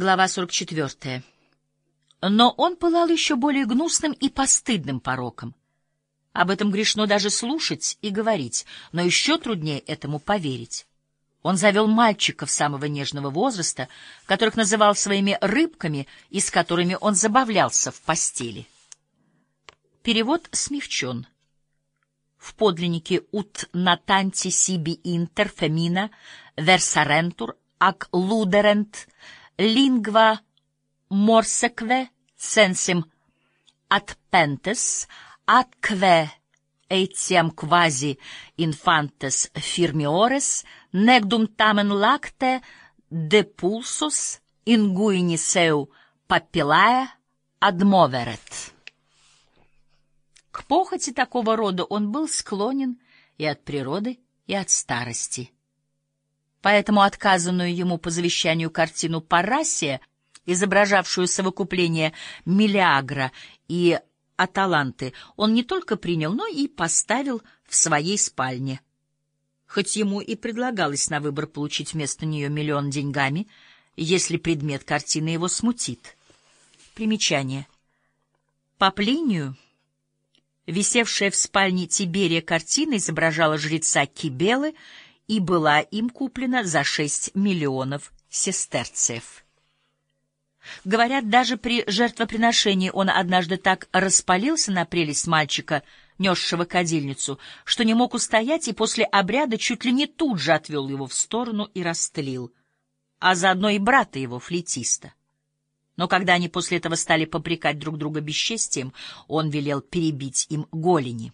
Глава 44. Но он пылал еще более гнусным и постыдным пороком. Об этом грешно даже слушать и говорить, но еще труднее этому поверить. Он завел мальчиков самого нежного возраста, которых называл своими рыбками и с которыми он забавлялся в постели. Перевод смягчен. В подлиннике «Ut natanti sibi inter femina versarенtur ac luderent lingua morseque sensem adpentes atque etiam quasi infantes firmiores negdum tamen lacte depulsus inguini seu papillae admoveret. К похоти такого рода он был склонен и от природы, и от старости. Поэтому отказанную ему по завещанию картину «Парасия», изображавшую совокупление Мелиагра и Аталанты, он не только принял, но и поставил в своей спальне. Хоть ему и предлагалось на выбор получить вместо нее миллион деньгами, если предмет картины его смутит. Примечание. По Плинию, висевшая в спальне Тиберия картина изображала жреца Кибелы и была им куплена за шесть миллионов сестерцев. Говорят, даже при жертвоприношении он однажды так распалился на прелесть мальчика, несшего кадильницу, что не мог устоять и после обряда чуть ли не тут же отвел его в сторону и растлил, а заодно и брата его, флейтиста. Но когда они после этого стали попрекать друг друга бесчестием, он велел перебить им голени.